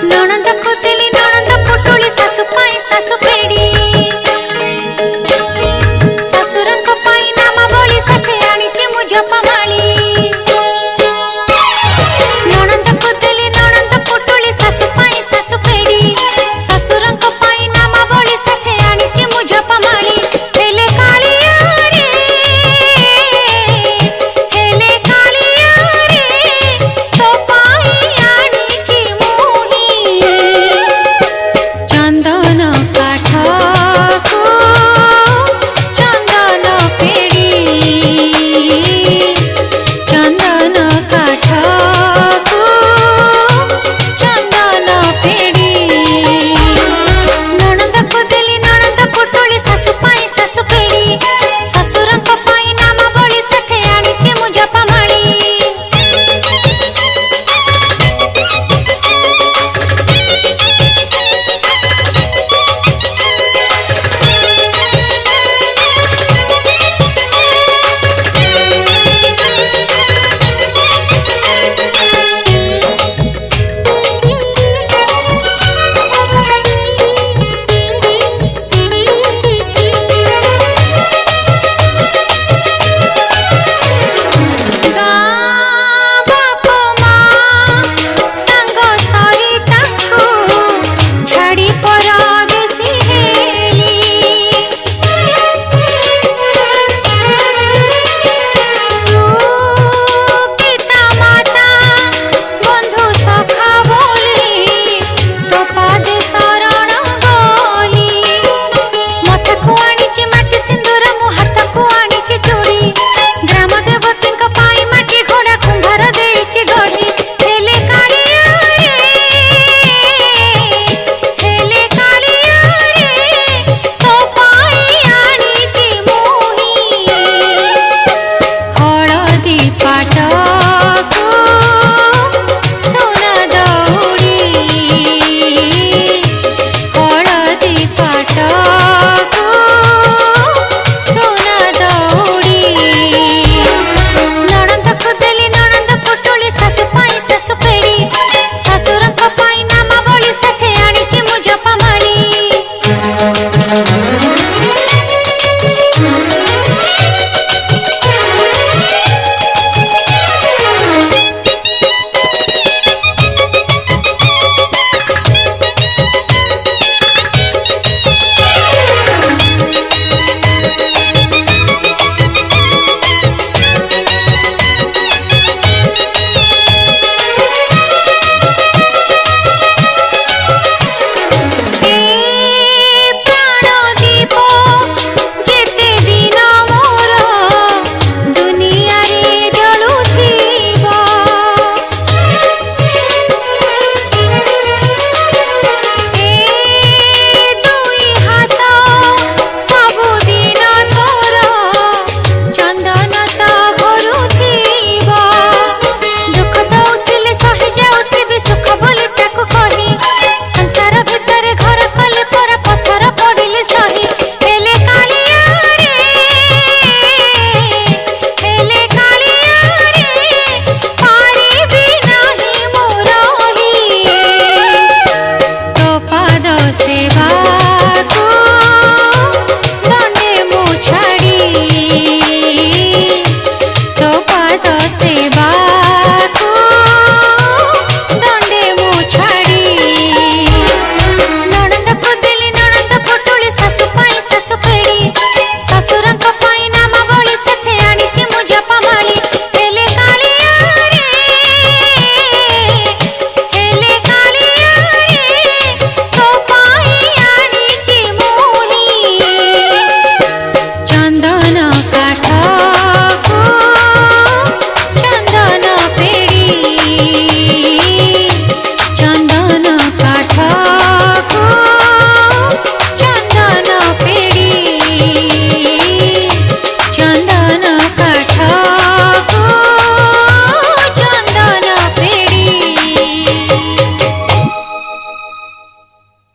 Lonan takut That's a